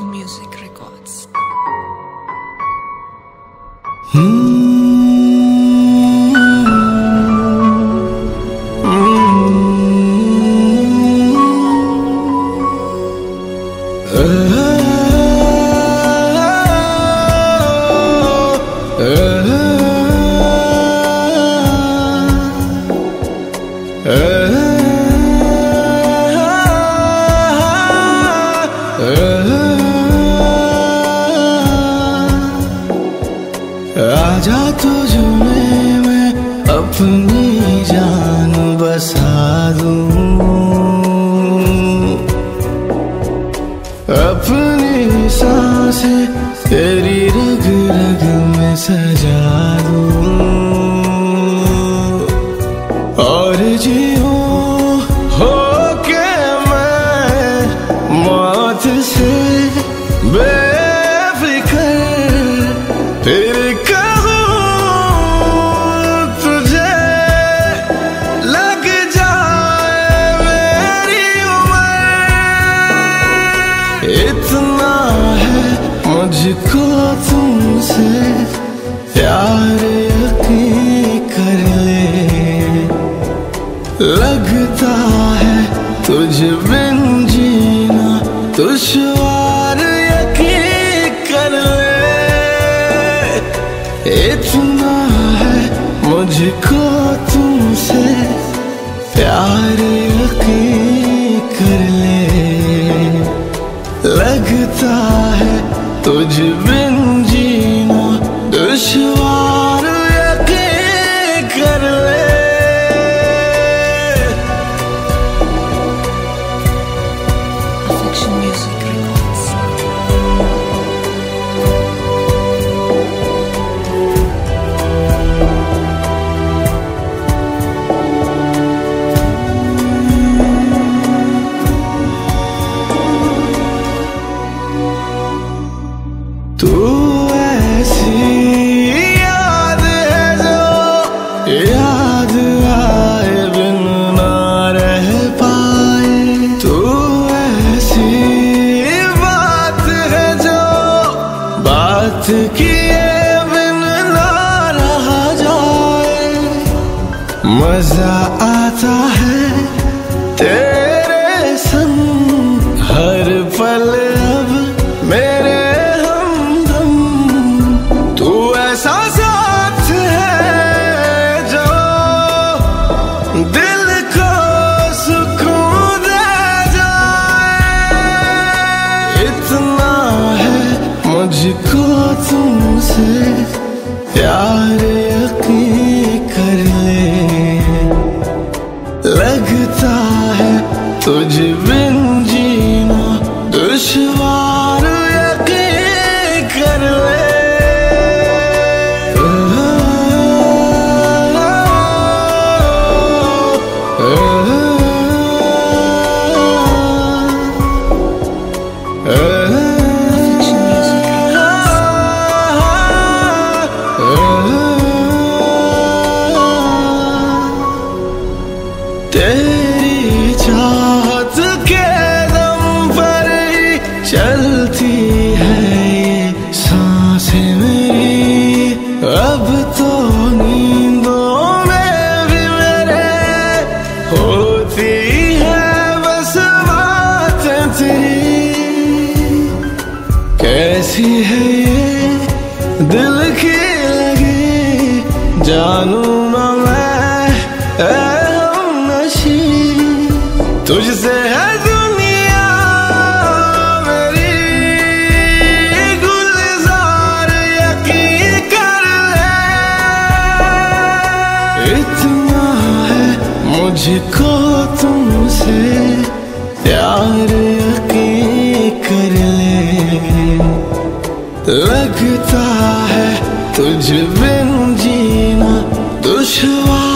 Music Records. Hmm. Uh-huh. आजा तुझ में मैं अपनी जान बसा दूँ। अपनी साँसें तेरी रग रग में सजा दूँ। और जियो के मैं मौत से बेफिक्र फिर तुमसे प्यार कर ले। लगता है तुझ बिन जीना, दुश्वार कर ले। इतना है मुझको तुमसे प्यार कर ले। लगता मज़ा आता है। तेरे संग हर पल अब मेरे हमदम। तू ऐसा साथ है जो दिल को सुकून दे जाए। इतना है मुझको तुमसे प्यार। है तुझ तो नींदों में भी होती है बस कैसी है ये दिल की लगी? जानू मुझको तुमसे प्यार यकीन कर ले। लगता है तुझ बिन जीना दुश्वार।